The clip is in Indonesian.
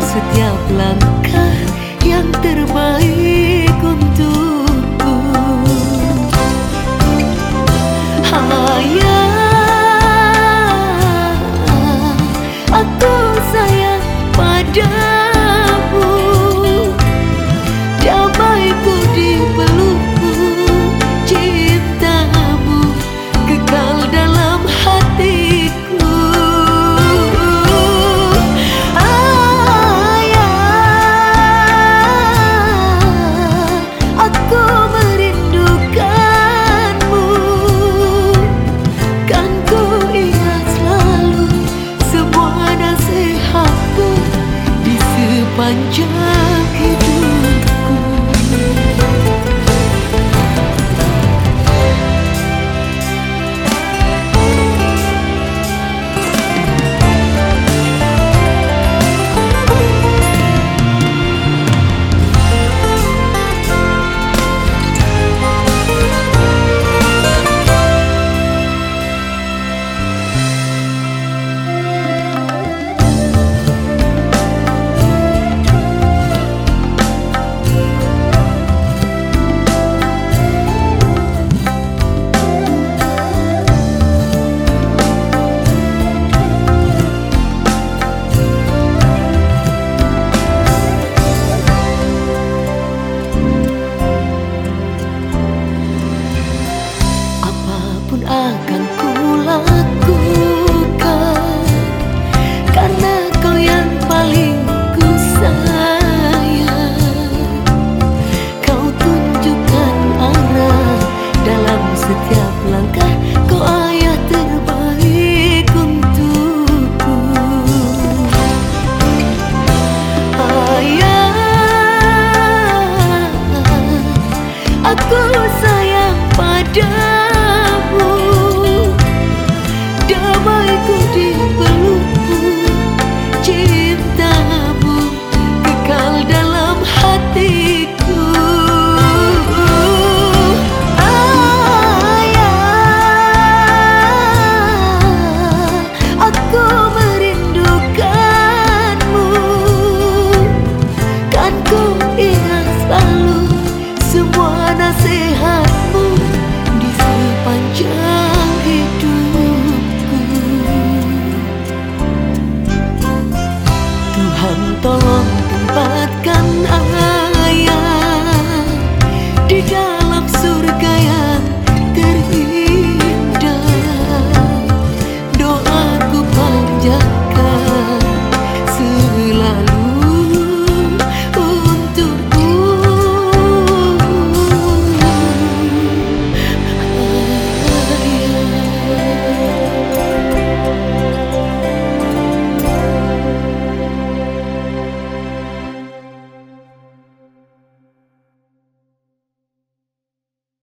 setiap langkah yang terbaik. akan kulakukan nasihatmu di sepanjang hidupku. Tuhan tolong tempatkan aku